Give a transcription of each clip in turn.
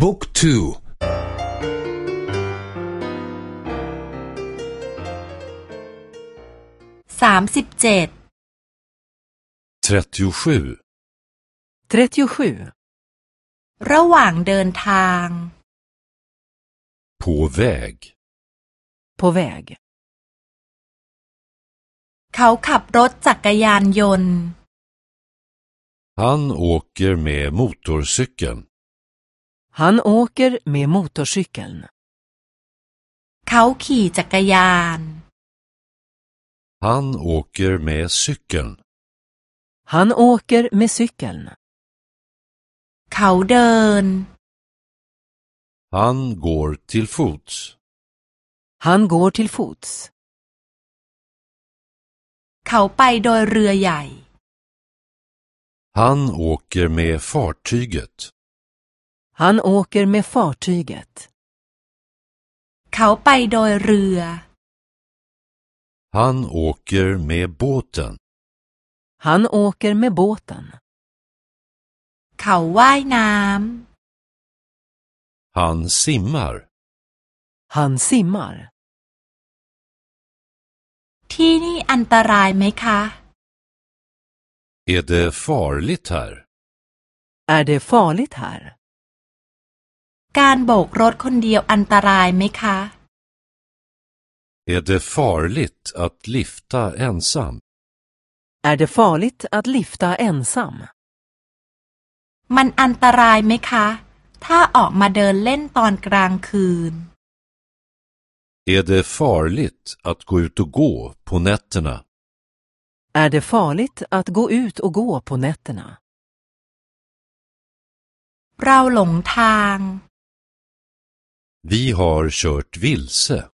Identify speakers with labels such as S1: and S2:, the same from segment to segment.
S1: บุ๊กทู
S2: สามสิบเจ็ด
S3: 37.
S4: 37.
S2: ระหว่างเดินทาง
S3: På väg.
S4: På väg.
S2: เขาขับรถจักรยานยนต์
S3: Han åker med motorcykeln.
S4: Han åker med motorcykeln.
S2: เขาขี่จักรยาน
S3: Han åker med cykeln.
S4: Han åker med cykeln.
S2: เขาเดิน
S3: Han går till fots.
S4: Han går till fots.
S2: เขาไปโดยเรือใหญ่
S3: Han åker med fartyget.
S4: Han åker med fartyget.
S2: เขาไปโดยเรือ
S3: Han åker med båten.
S4: Han åker med båten.
S2: เขาว่ายน้
S3: Han simmar.
S4: Han simmar. ำ
S2: ที่นี่อันตรายไหมคะ
S3: Är det farligt här?
S4: Är det farligt här?
S2: การโบกรถคนเดียวอันตรายไหมคะ
S3: Är det farligt att lifta ensam?
S4: Är det farligt att lifta ensam?
S2: มันอันตรายไหมคะ ถ้าออกมาเดินเล่นตอนกลางคืน
S3: Är det farligt att gå ut och gå på nätterna?
S4: Är det farligt att gå ut och gå på nätterna?
S2: เราหลงทาง
S3: Vi har kört vilse.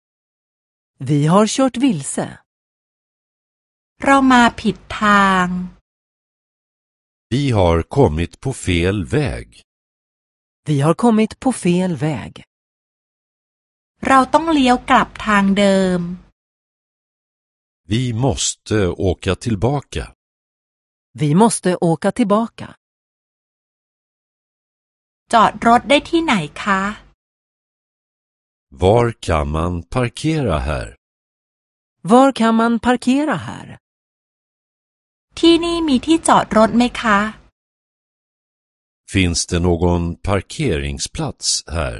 S4: Vi har kört vilse.
S2: เรามาผิดทาง
S3: Vi har kommit på fel väg.
S4: Vi har kommit på fel väg.
S2: เราต้องเลี้ยวกลับทางเดิม
S3: Vi måste åka tillbaka.
S4: Vi måste åka tillbaka.
S2: จอดรถได้ที่ไหนคะ
S3: Var kan man parkera här?
S4: Var kan man parkera här?
S2: ที่นี่มีที่จอดรถไหมคะ
S3: Finns det någon parkeringsplats här?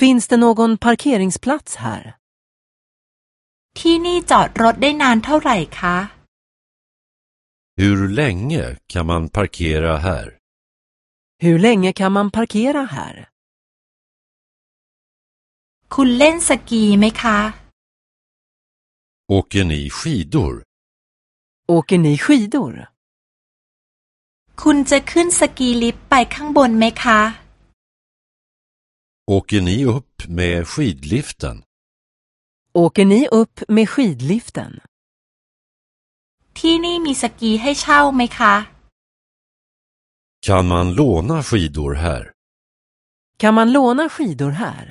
S4: Finns det någon parkeringsplats här?
S2: ที่นี่จอดรถได้นานเท่าไหร่คะ
S3: Hur länge kan man parkera här?
S4: Hur länge kan man parkera här?
S2: คุณเล่นสกีไหมคะ
S3: Åker ni skidor?
S4: Åker ni skidor?
S2: คุณจะขึ้นสกีลิฟต์ไปข้างบนไหมคะ
S3: Åker ni upp med skidliften?
S4: Åker ni upp med skidliften?
S2: ที่นี่มีสกีให้เช่าไหมคะ
S3: Kan man låna skidor här?
S4: Kan man låna skidor här?